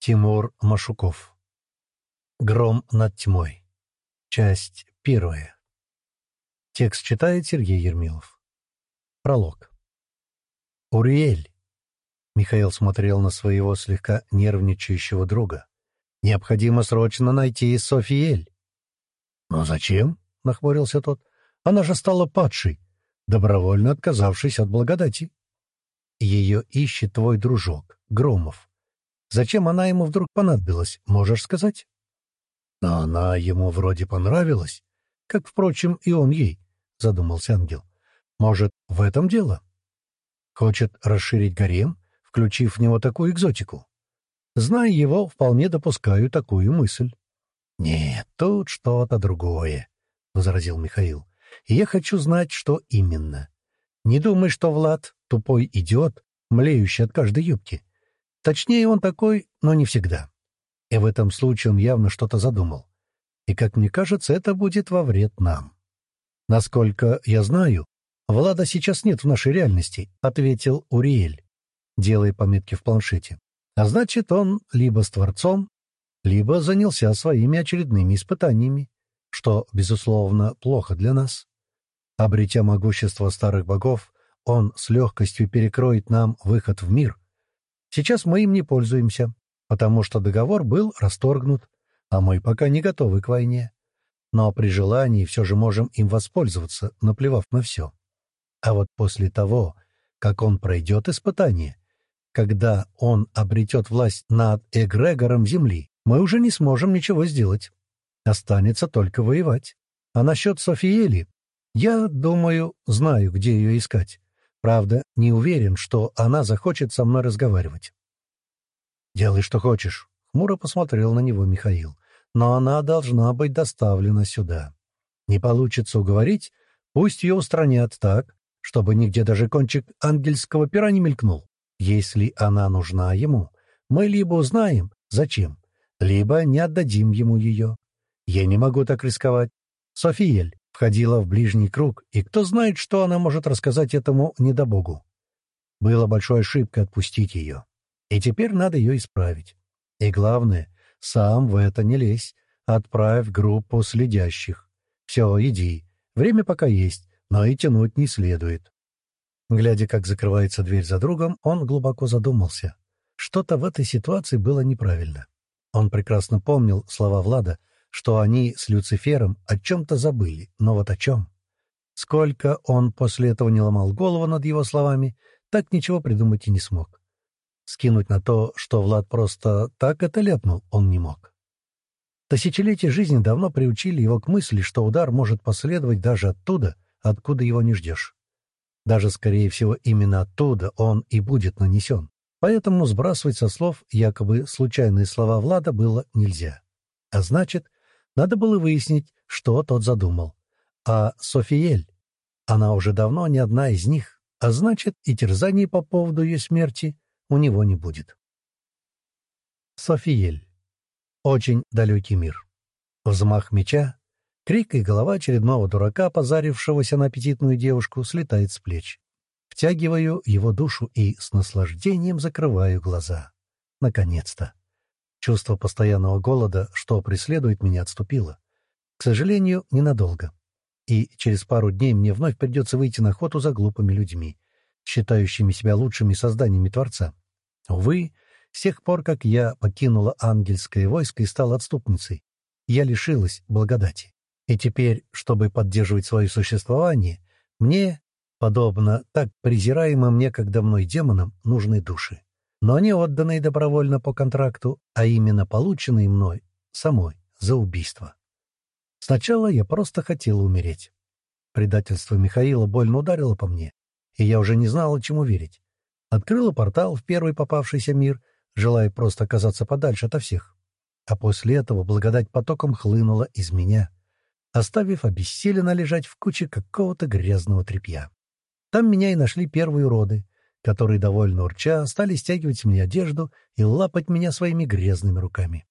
Тимур Машуков. Гром над тьмой. Часть первая. Текст читает Сергей Ермилов. Пролог. «Уриэль!» Михаил смотрел на своего слегка нервничающего друга. «Необходимо срочно найти Софиэль». «Но зачем?» — нахмурился тот. «Она же стала падшей, добровольно отказавшись от благодати». «Ее ищет твой дружок, Громов. Зачем она ему вдруг понадобилась, можешь сказать? Но она ему вроде понравилась, как, впрочем, и он ей, — задумался ангел. Может, в этом дело? Хочет расширить гарем, включив в него такую экзотику? Зная его, вполне допускаю такую мысль. «Нет, тут что-то другое», — возразил Михаил. «И я хочу знать, что именно. Не думай, что Влад — тупой идиот, млеющий от каждой юбки. Точнее, он такой, но не всегда. И в этом случае он явно что-то задумал. И, как мне кажется, это будет во вред нам. Насколько я знаю, Влада сейчас нет в нашей реальности, — ответил Уриэль, делая пометки в планшете. А значит, он либо с Творцом, либо занялся своими очередными испытаниями, что, безусловно, плохо для нас. Обретя могущество старых богов, он с легкостью перекроет нам выход в мир, Сейчас мы им не пользуемся, потому что договор был расторгнут, а мы пока не готовы к войне. Но при желании все же можем им воспользоваться, наплевав на все. А вот после того, как он пройдет испытание, когда он обретет власть над эгрегором Земли, мы уже не сможем ничего сделать. Останется только воевать. А насчет Софиели, я, думаю, знаю, где ее искать. Правда, не уверен, что она захочет со мной разговаривать. «Делай, что хочешь», — хмуро посмотрел на него Михаил. «Но она должна быть доставлена сюда. Не получится уговорить, пусть ее устранят так, чтобы нигде даже кончик ангельского пера не мелькнул. Если она нужна ему, мы либо узнаем, зачем, либо не отдадим ему ее. Я не могу так рисковать. Софиель, входила в ближний круг, и кто знает, что она может рассказать этому недобогу. Было большой ошибкой отпустить ее. И теперь надо ее исправить. И главное, сам в это не лезь. Отправь группу следящих. Все, иди. Время пока есть, но и тянуть не следует. Глядя, как закрывается дверь за другом, он глубоко задумался. Что-то в этой ситуации было неправильно. Он прекрасно помнил слова Влада — что они с Люцифером о чем-то забыли, но вот о чем. Сколько он после этого не ломал голову над его словами, так ничего придумать и не смог. Скинуть на то, что Влад просто так это ляпнул, он не мог. Тысячелетия жизни давно приучили его к мысли, что удар может последовать даже оттуда, откуда его не ждешь. Даже, скорее всего, именно оттуда он и будет нанесен. Поэтому сбрасывать со слов якобы случайные слова Влада было нельзя. А значит, надо было выяснить, что тот задумал. А Софиель? Она уже давно не одна из них, а значит, и терзаний по поводу ее смерти у него не будет. Софиель. Очень далекий мир. Взмах меча, крик и голова очередного дурака, позарившегося на аппетитную девушку, слетает с плеч. Втягиваю его душу и с наслаждением закрываю глаза. Наконец-то. Чувство постоянного голода, что преследует меня, отступило. К сожалению, ненадолго. И через пару дней мне вновь придется выйти на охоту за глупыми людьми, считающими себя лучшими созданиями Творца. Увы, с тех пор, как я покинула ангельское войско и стала отступницей, я лишилась благодати. И теперь, чтобы поддерживать свое существование, мне, подобно так презираемым некогда мной демонам, нужны души но не отданные добровольно по контракту, а именно полученные мной самой за убийство. Сначала я просто хотела умереть. Предательство Михаила больно ударило по мне, и я уже не знала, чему верить. Открыла портал в первый попавшийся мир, желая просто оказаться подальше ото всех. А после этого благодать потоком хлынула из меня, оставив обессиленно лежать в куче какого-то грязного тряпья. Там меня и нашли первые роды, которые, довольно урча, стали стягивать меня одежду и лапать меня своими грязными руками.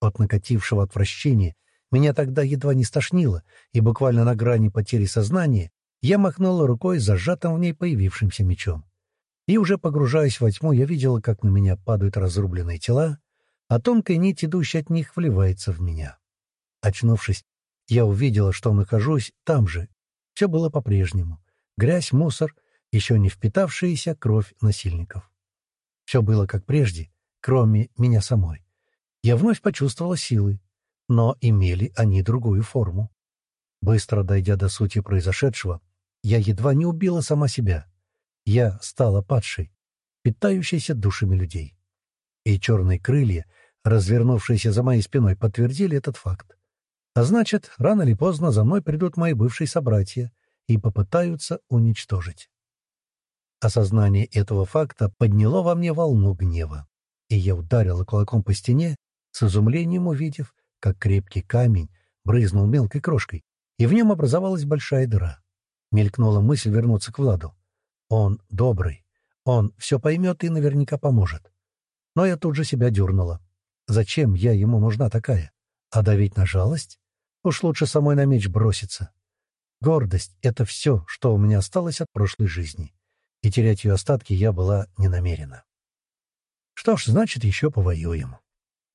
От накатившего отвращения меня тогда едва не стошнило, и буквально на грани потери сознания я махнула рукой зажатым в ней появившимся мечом. И уже погружаясь во тьму, я видела, как на меня падают разрубленные тела, а тонкая нить, идущая от них, вливается в меня. Очнувшись, я увидела, что нахожусь там же. Все было по-прежнему. Грязь, мусор, еще не впитавшаяся кровь насильников. Все было как прежде, кроме меня самой. Я вновь почувствовала силы, но имели они другую форму. Быстро дойдя до сути произошедшего, я едва не убила сама себя. Я стала падшей, питающейся душами людей. И черные крылья, развернувшиеся за моей спиной, подтвердили этот факт. А значит, рано или поздно за мной придут мои бывшие собратья и попытаются уничтожить. Осознание этого факта подняло во мне волну гнева, и я ударила кулаком по стене, с изумлением увидев, как крепкий камень брызнул мелкой крошкой, и в нем образовалась большая дыра. Мелькнула мысль вернуться к Владу. Он добрый, он все поймет и наверняка поможет. Но я тут же себя дернула. Зачем я ему нужна такая? А давить на жалость? Уж лучше самой на меч броситься. Гордость — это все, что у меня осталось от прошлой жизни. И терять ее остатки я была не намерена. Что ж, значит, еще повоюем.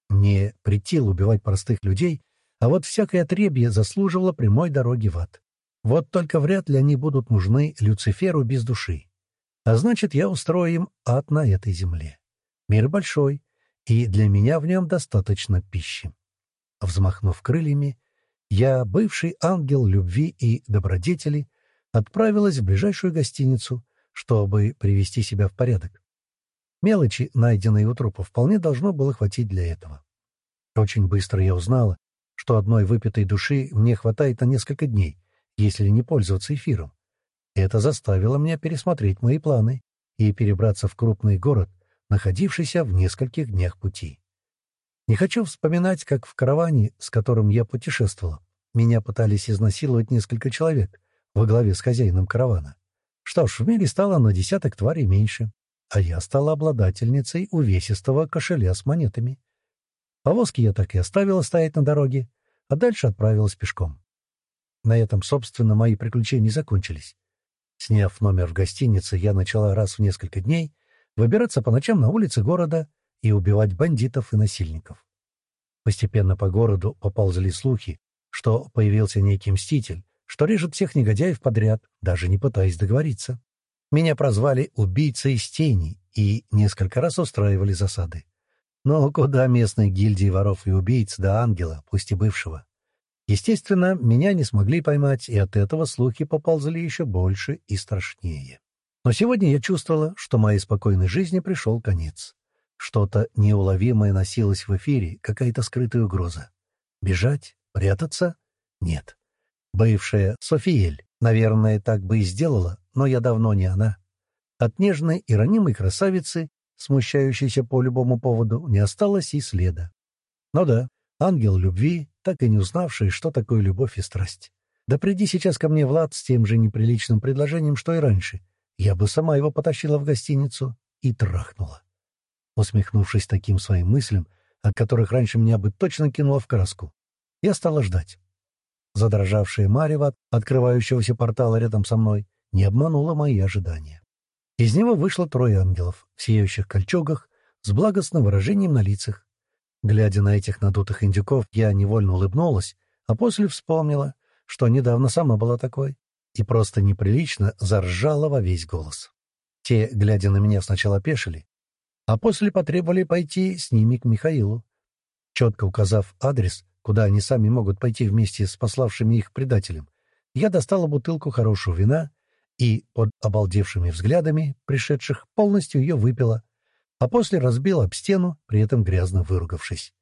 Мне притило убивать простых людей, а вот всякое отребье заслуживало прямой дороги в ад. Вот только вряд ли они будут нужны Люциферу без души. А значит, я устрою им ад на этой земле. Мир большой, и для меня в нем достаточно пищи. Взмахнув крыльями, я, бывший ангел любви и добродетели, отправилась в ближайшую гостиницу, чтобы привести себя в порядок. Мелочи, найденные у трупа, вполне должно было хватить для этого. Очень быстро я узнала, что одной выпитой души мне хватает на несколько дней, если не пользоваться эфиром. Это заставило меня пересмотреть мои планы и перебраться в крупный город, находившийся в нескольких днях пути. Не хочу вспоминать, как в караване, с которым я путешествовала, меня пытались изнасиловать несколько человек во главе с хозяином каравана. Что ж, в мире стало на десяток тварей меньше, а я стала обладательницей увесистого кошеля с монетами. Повозки я так и оставила стоять на дороге, а дальше отправилась пешком. На этом, собственно, мои приключения закончились. Сняв номер в гостинице, я начала раз в несколько дней выбираться по ночам на улицы города и убивать бандитов и насильников. Постепенно по городу поползли слухи, что появился некий мститель, что режет всех негодяев подряд, даже не пытаясь договориться. Меня прозвали «убийцей из тени» и несколько раз устраивали засады. Но куда местной гильдии воров и убийц до ангела, пусть и бывшего? Естественно, меня не смогли поймать, и от этого слухи поползли еще больше и страшнее. Но сегодня я чувствовала, что моей спокойной жизни пришел конец. Что-то неуловимое носилось в эфире, какая-то скрытая угроза. Бежать? Прятаться? Нет. Бывшая Софиель, наверное, так бы и сделала, но я давно не она. От нежной и ранимой красавицы, смущающейся по любому поводу, не осталось и следа. Ну да, ангел любви, так и не узнавший, что такое любовь и страсть. Да приди сейчас ко мне Влад с тем же неприличным предложением, что и раньше. Я бы сама его потащила в гостиницу и трахнула. Усмехнувшись таким своим мыслям, от которых раньше меня бы точно кинуло в краску, я стала ждать. Задрожавшая Марева, открывающегося портала рядом со мной, не обманула мои ожидания. Из него вышло трое ангелов в сияющих кольчугах с благостным выражением на лицах. Глядя на этих надутых индюков, я невольно улыбнулась, а после вспомнила, что недавно сама была такой, и просто неприлично заржала во весь голос. Те, глядя на меня, сначала пешили, а после потребовали пойти с ними к Михаилу. Четко указав адрес, куда они сами могут пойти вместе с пославшими их предателем, я достала бутылку хорошего вина и, под обалдевшими взглядами пришедших, полностью ее выпила, а после разбила об стену, при этом грязно выругавшись.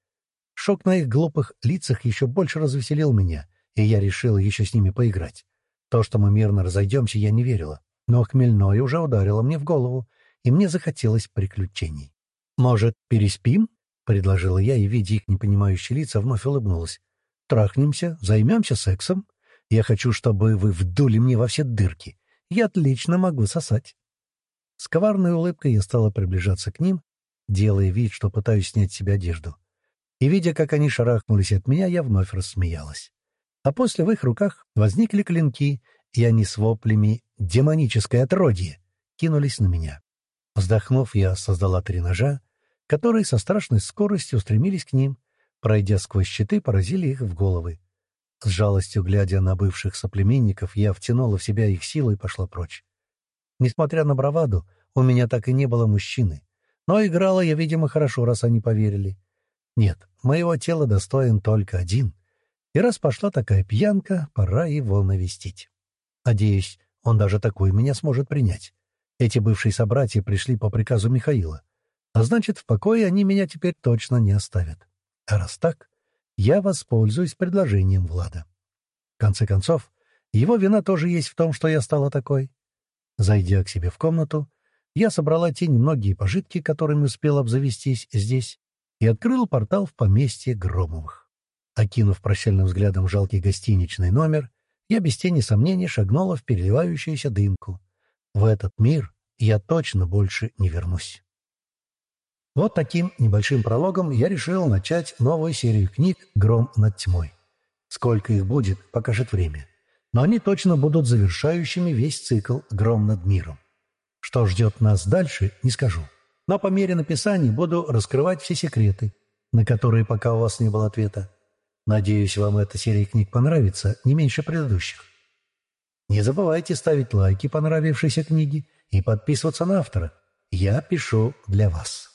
Шок на их глупых лицах еще больше развеселил меня, и я решила еще с ними поиграть. То, что мы мирно разойдемся, я не верила, но хмельное уже ударило мне в голову, и мне захотелось приключений. «Может, переспим?» — предложила я, и, видя их непонимающие лица, вновь улыбнулась. «Трахнемся, займемся сексом. Я хочу, чтобы вы вдули мне во все дырки. Я отлично могу сосать». С коварной улыбкой я стала приближаться к ним, делая вид, что пытаюсь снять с себя одежду. И, видя, как они шарахнулись от меня, я вновь рассмеялась. А после в их руках возникли клинки, и они с воплями «демоническое отродье» кинулись на меня. Вздохнув, я создала три ножа, которые со страшной скоростью устремились к ним, пройдя сквозь щиты, поразили их в головы. С жалостью глядя на бывших соплеменников, я втянула в себя их силу и пошла прочь. Несмотря на браваду, у меня так и не было мужчины. Но играла я, видимо, хорошо, раз они поверили. Нет, моего тела достоин только один. И раз пошла такая пьянка, пора его навестить. Надеюсь, он даже такой меня сможет принять. Эти бывшие собратья пришли по приказу Михаила. А значит, в покое они меня теперь точно не оставят. А раз так, я воспользуюсь предложением Влада. В конце концов, его вина тоже есть в том, что я стала такой. Зайдя к себе в комнату, я собрала те немногие пожитки, которыми успел обзавестись здесь, и открыл портал в поместье Громовых. Окинув прощальным взглядом жалкий гостиничный номер, я без тени сомнений шагнула в переливающуюся дымку. В этот мир я точно больше не вернусь. Вот таким небольшим прологом я решил начать новую серию книг «Гром над тьмой». Сколько их будет, покажет время. Но они точно будут завершающими весь цикл «Гром над миром». Что ждет нас дальше, не скажу. Но по мере написания буду раскрывать все секреты, на которые пока у вас не было ответа. Надеюсь, вам эта серия книг понравится не меньше предыдущих. Не забывайте ставить лайки понравившейся книге и подписываться на автора. Я пишу для вас.